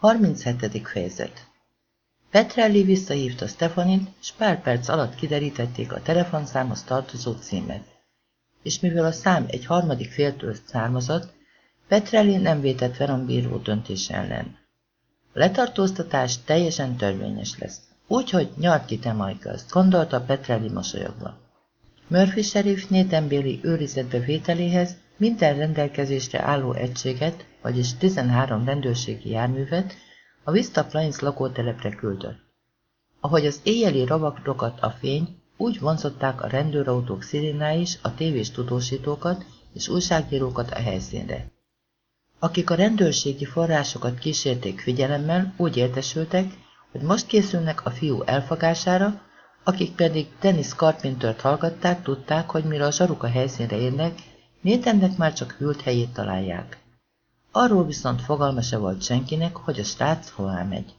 37. fejezet Petrelli visszahívta Stefanit, és pár perc alatt kiderítették a telefonszámhoz tartozó címet. És mivel a szám egy harmadik féltől származott, Petrelli nem vétett Veron bíró döntés ellen. A letartóztatás teljesen törvényes lesz. Úgyhogy nyart ki te, Michaels, gondolta Petrelli mosolyogva. Murphy sheriff Nathan Bailey őrizetbe vételéhez minden rendelkezésre álló egységet, vagyis 13 rendőrségi járművet a Vista Plains lakótelepre küldött. Ahogy az éjjeli ravakrokat a fény, úgy vonzották a rendőrautók szirénái is a tévés tudósítókat és újságírókat a helyszínre. Akik a rendőrségi forrásokat kísérték figyelemmel, úgy értesültek, hogy most készülnek a fiú elfogására, akik pedig Dennis Carpentert hallgatták, tudták, hogy mire a zsaruk a helyszínre érnek, Nathannek már csak hűlt helyét találják. Arról viszont fogalma se volt senkinek, hogy a srác hová megy.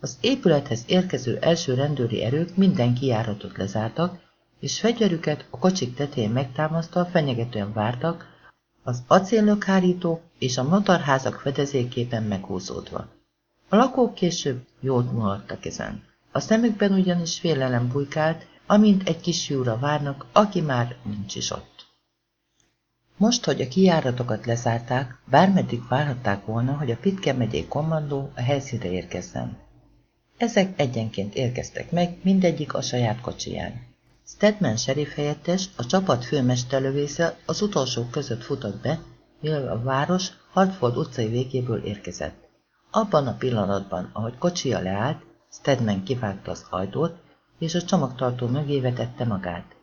Az épülethez érkező első rendőri erők minden kijáratot lezártak, és fegyverüket a kocsik tetején megtámasztva fenyegetően vártak, az acéllökhárítók és a motorházak fedezékében meghúzódva. A lakók később jól mulattak ezen. A szemükben ugyanis félelem bujkált, amint egy kisfiúra várnak, aki már nincs is ott. Most, hogy a kijáratokat lezárták, bármeddig várhatták volna, hogy a Pitke megyék kommandó a helyszínre érkezzen. Ezek egyenként érkeztek meg, mindegyik a saját kocsiján. Stedman sheriff helyettes, a csapat főmesterlövésze az utolsók között futott be, mivel a város Hartford utcai végéből érkezett. Abban a pillanatban, ahogy kocsia leállt, Stedman kivágta az ajtót, és a csomagtartó mögé vetette magát.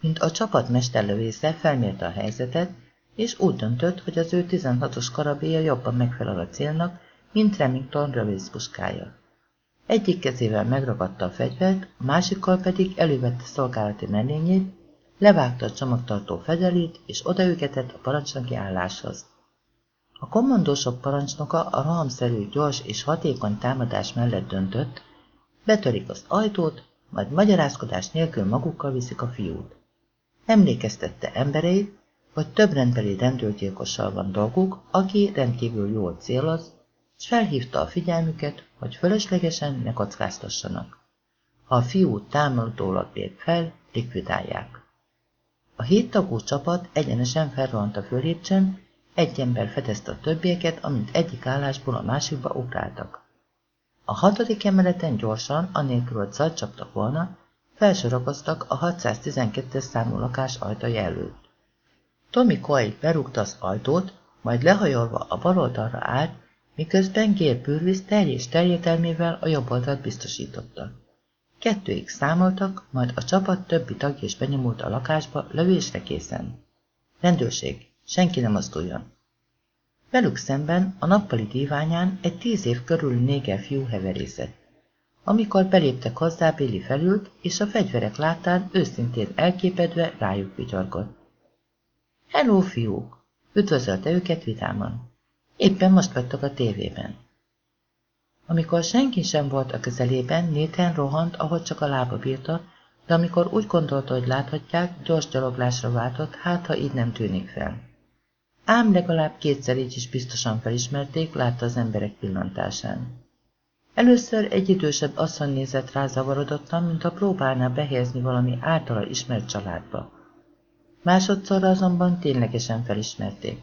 Mint a csapat mesterlövésze felmérte a helyzetet, és úgy döntött, hogy az ő 16-os karabéja jobban megfelel a célnak, mint Remington rövészpuskája. Egyik kezével megragadta a fegyvert, a másikkal pedig elővette szolgálati mellényét, levágta a csomagtartó fedelét, és odaügetett a parancsnoki álláshoz. A kommandósok parancsnoka a rohamszerű, gyors és hatékony támadás mellett döntött, betörik az ajtót, majd magyarázkodás nélkül magukkal viszik a fiút. Emlékeztette embereit, hogy több rendbeli rendőrgyilkossal van dolguk, aki rendkívül jól céloz, és felhívta a figyelmüket, hogy fölöslegesen ne kockáztassanak. Ha a fiú támadólag lép fel, likvidálják. A hét tagú csapat egyenesen felrohant a fölépcsen, egy ember fedezte a többieket, amint egyik állásból a másikba ugráltak. A hatodik emeleten gyorsan, anélkül, hogy zajt csaptak volna, felsorakoztak a 612-es számú lakás ajtaja előtt. Tommy Coy berúgta az ajtót, majd lehajolva a bal oldalra állt, miközben Gér Pürvisz teljes terjedelmével a jobb oldalt biztosította. Kettőig számoltak, majd a csapat többi tagja is benyomult a lakásba, lövésre készen. Rendőrség, senki nem mozduljon. Velük szemben a nappali díványán egy tíz év körüli néger fiú heverészett. Amikor beléptek hozzá, Billy felült, és a fegyverek látán őszintén elképedve rájuk vigyargott. Hello, fiúk! Üdvözölte őket vidáman. Éppen most vagytok a tévében. Amikor senki sem volt a közelében, Nathan rohant, ahogy csak a lába bírta, de amikor úgy gondolta, hogy láthatják, gyors gyaloglásra váltott, hát ha így nem tűnik fel. Ám legalább kétszer így is biztosan felismerték, látta az emberek pillantásán. Először egy idősebb asszony nézett rá zavarodottan, mint a próbálná behelyezni valami általa ismert családba. Másodszorra azonban ténylegesen felismerték.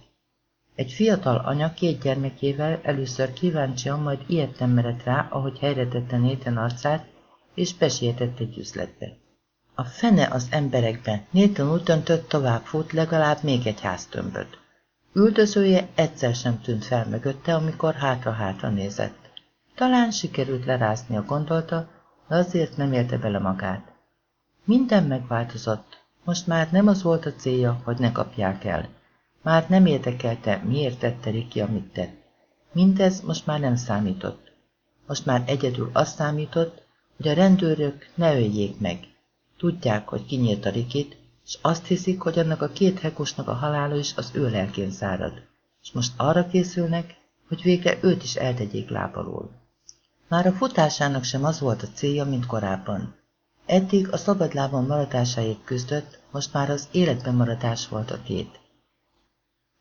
Egy fiatal anya két gyermekével először kíváncsian, majd ilyetten merett rá, ahogy helyre tette Nathan arcát, és besietett egy üzletbe. A fene az emberekben, Nathan úgy döntött, tovább fut legalább még egy háztömböt. Üldözője egyszer sem tűnt fel mögötte, amikor hátra-hátra nézett. Talán sikerült lerázni a gondolta, de azért nem érte bele magát. Minden megváltozott. Most már nem az volt a célja, hogy ne kapják el. Már nem érdekelte, miért tette Riki, amit tett. Mindez most már nem számított. Most már egyedül azt számított, hogy a rendőrök ne öljék meg. Tudják, hogy kinyílt a Rikit, és azt hiszik, hogy annak a két hekusnak a halála is az ő lelkén szárad. És most arra készülnek, hogy végre őt is eltegyék lábalól. Már a futásának sem az volt a célja, mint korábban. Eddig a szabadlábon maradásáért küzdött, most már az életben maradás volt a két.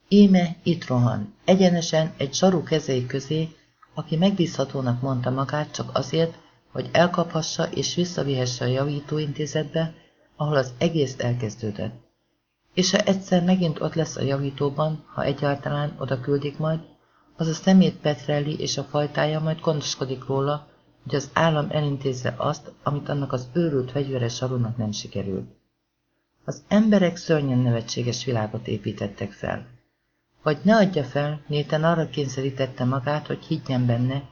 Íme itt rohan, egyenesen egy sarú kezei közé, aki megbízhatónak mondta magát csak azért, hogy elkaphassa és visszavihesse a javítóintézetbe, ahol az egész elkezdődött. És ha egyszer megint ott lesz a javítóban, ha egyáltalán oda küldik majd, az a szemét Petrelli és a fajtája majd gondoskodik róla, hogy az állam elintézze azt, amit annak az őrült fegyveres sarúnak nem sikerült. Az emberek szörnyen nevetséges világot építettek fel. Vagy ne adja fel, Néten arra kényszerítette magát, hogy higgyen benne,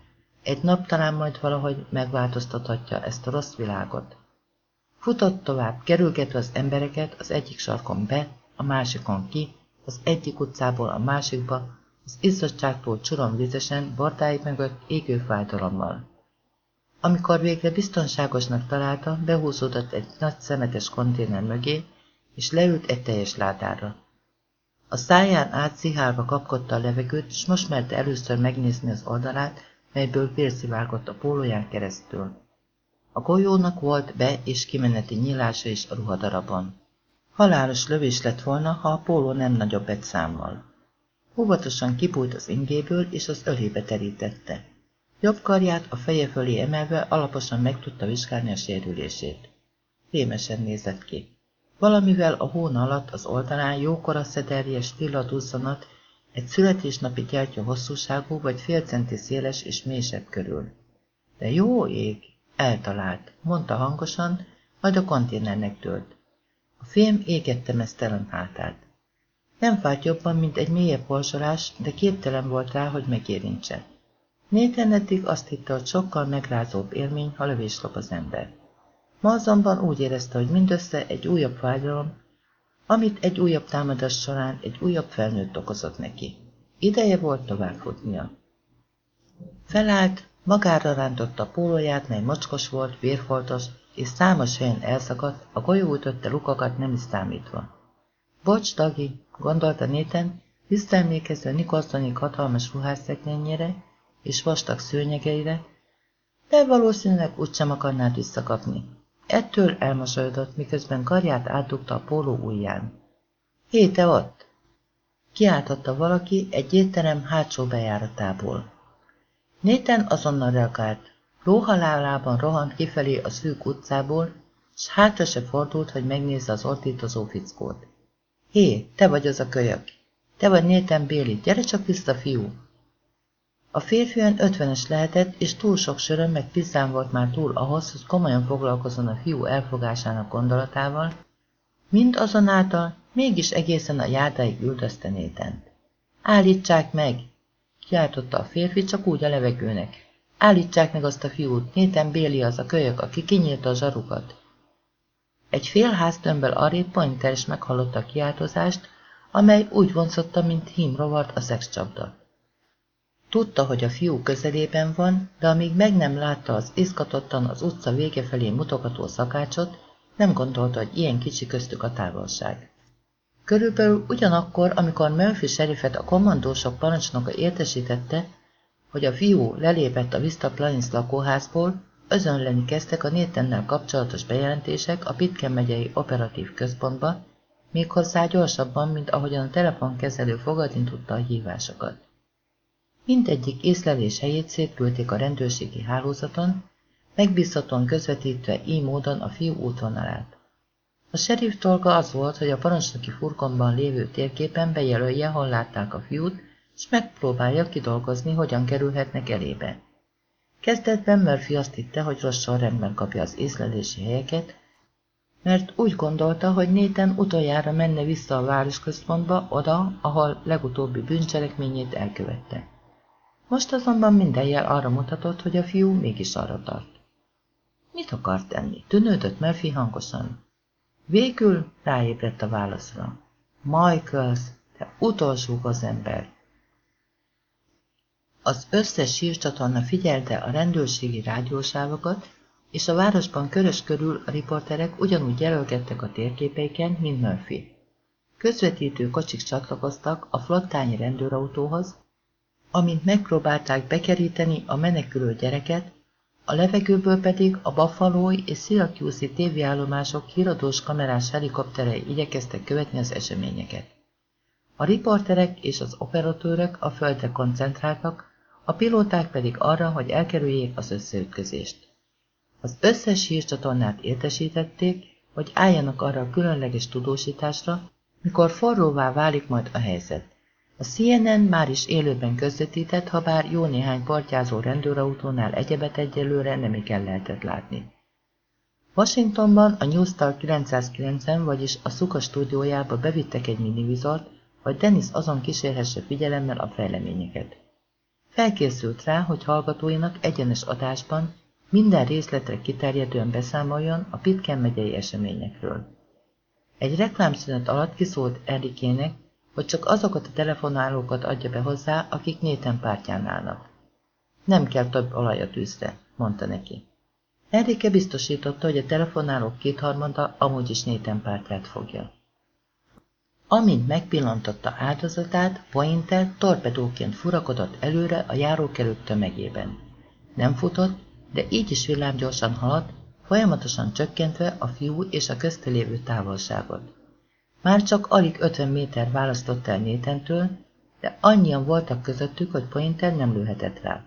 egy nap talán majd valahogy megváltoztathatja ezt a rossz világot. Futott tovább, kerülgetve az embereket az egyik sarkon be, a másikon ki, az egyik utcából a másikba, az izzadságtól csuron vizesen, bordái mögött égő fájdalommal. Amikor végre biztonságosnak találta, behúzódott egy nagy szemetes konténer mögé, és leült egy teljes ládára. A száján átszihálva kapkodta a levegőt, és most merte először megnézni az oldalát, melyből vérszivárgott a pólóján keresztül. A golyónak volt be- és kimeneti nyílása is a ruhadarabon. Halálos lövés lett volna, ha a póló nem nagyobb egy számmal. Óvatosan kipújt az ingéből, és az ölébe terítette. Jobb karját a feje fölé emelve alaposan meg tudta vizsgálni a sérülését. Rémesen nézett ki. Valamivel a hón alatt az oldalán jókora szederjes tilla duzzanat, egy születésnapi gyertya hosszúságú vagy fél centi széles és mélysebb körül. De jó ég, eltalált, mondta hangosan, majd a konténernek tölt. A fém égette mesztelen hátát. Nem fájt jobban, mint egy mélyebb porzsolás, de képtelen volt rá, hogy megérintse. Néten eddig azt hitte, hogy sokkal megrázóbb élmény, ha lövés lop az ember. Ma azonban úgy érezte, hogy mindössze egy újabb fájdalom, amit egy újabb támadás során egy újabb felnőtt okozott neki. Ideje volt tovább futnia. Felállt, magára rántotta a pólóját, mely mocskos volt, vérfoltos, és számos helyen elszakadt, a golyó ütötte lukakat nem is számítva. Bocs, Dagi, gondolta Néten, visszaemlékezve Nikolsonik hatalmas ruhásszeknényére és vastag szőnyegeire, de valószínűleg úgysem akarnád visszakapni. Ettől elmosolyodott, miközben karját átdugta a póló ujján. Hé, te ott! Kiáltotta valaki egy étterem hátsó bejáratából. Néten azonnal reagált. Lóhalálában rohant kifelé a szűk utcából, s hátra se fordult, hogy megnézze az ordítozó fickót. Hé, te vagy az a kölyök! Te vagy Néten Béli, gyere csak vissza, fiú! A férfián ötvenes lehetett, és túl sok söröm meg pizzán volt már túl ahhoz, hogy komolyan foglalkozon a fiú elfogásának gondolatával, mint azonáltal mégis egészen a járdáig üldözte Nétent. Állítsák meg! kiáltotta a férfi csak úgy a levegőnek. Állítsák meg azt a fiút, Néten Béli az a kölyök, aki kinyírta a zsarukat. Egy fél háztömbbel arrébb Pointer is meghallotta a kiáltozást, amely úgy vonzotta, mint hímrovart a szexcsapda. Tudta, hogy a fiú közelében van, de amíg meg nem látta az izgatottan az utca vége felé mutogató szakácsot, nem gondolta, hogy ilyen kicsi köztük a távolság. Körülbelül ugyanakkor, amikor Murphy serifet a kommandósok parancsnoka értesítette, hogy a fiú lelépett a Vista Plains lakóházból, özönleni kezdtek a Nétennel kapcsolatos bejelentések a Pitken megyei operatív központba, méghozzá gyorsabban, mint ahogyan a telefonkezelő fogadni tudta a hívásokat. Mindegyik észlelés helyét szétküldték a rendőrségi hálózaton, megbízhatóan közvetítve így módon a fiú útvonalát. A sheriff dolga az volt, hogy a parancsnoki furgonban lévő térképen bejelölje, hol látták a fiút, és megpróbálja kidolgozni, hogyan kerülhetnek elébe. Kezdetben Murphy azt hitte, hogy rossz sorrendben kapja az észlelési helyeket, mert úgy gondolta, hogy Néten utoljára menne vissza a városközpontba, oda, ahol legutóbbi bűncselekményét elkövette. Most azonban minden jel arra mutatott, hogy a fiú mégis arra tart. Mit akart tenni? Tűnődött Murphy hangosan. Végül ráébredt a válaszra. Michaels, te utolsó az ember. Az összes sírcsatorna figyelte a rendőrségi rádiósávokat, és a városban körös körül a riporterek ugyanúgy jelölgettek a térképeiken, mint Murphy. Közvetítő kocsik csatlakoztak a flottányi rendőrautóhoz, amint megpróbálták bekeríteni a menekülő gyereket, a levegőből pedig a buffalo és Syracuse-i tévéállomások híradós kamerás helikopterei igyekeztek követni az eseményeket. A riporterek és az operatőrök a földre koncentráltak, a pilóták pedig arra, hogy elkerüljék az összeütközést. Az összes hírcsatornát értesítették, hogy álljanak arra a különleges tudósításra, mikor forróvá válik majd a helyzet. A CNN már is élőben közvetített, ha bár jó néhány partjázó rendőrautónál egyebet egyelőre nem igen lehetett látni. Washingtonban a Newstar 990, vagyis a Szuka stúdiójába bevittek egy minivizort, hogy Dennis azon kísérhesse figyelemmel a fejleményeket. Felkészült rá, hogy hallgatóinak egyenes adásban minden részletre kiterjedően beszámoljon a Pitken megyei eseményekről. Egy reklámszünet alatt kiszólt Erikének, hogy csak azokat a telefonálókat adja be hozzá, akik Néten pártján állnak. Nem kell több olaj a tűzre, mondta neki. Enrique biztosította, hogy a telefonálók kétharmada amúgy is Néten pártját fogja. Amint megpillantotta áldozatát, Pointer torpedóként furakodott előre a járókelők tömegében. Nem futott, de így is villámgyorsan haladt, folyamatosan csökkentve a fiú és a közte távolságot. Már csak alig 50 méter választott el Nétentől, de annyian voltak közöttük, hogy Pointer nem lőhetett rá.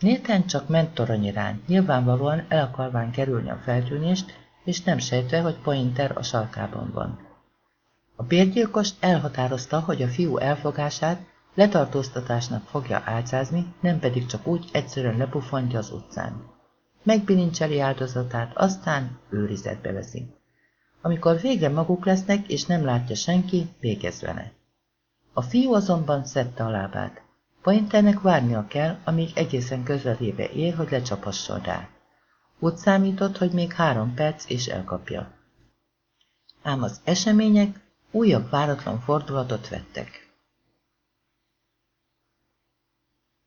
Néten csak ment toronyirán, nyilvánvalóan el akarván kerülni a feltűnést, és nem sejtve, hogy Pointer a sarkában van. A bérgyilkos elhatározta, hogy a fiú elfogását letartóztatásnak fogja álcázni, nem pedig csak úgy egyszerűen lepufantja az utcán. Megbilincseli áldozatát, aztán őrizetbe veszi. Amikor végre maguk lesznek, és nem látja senki, végez vele. A fiú azonban szedte a lábát. Pointernek várnia kell, amíg egészen közelébe ér, hogy lecsapasson rá. Úgy számított, hogy még három perc, és elkapja. Ám az események újabb váratlan fordulatot vettek.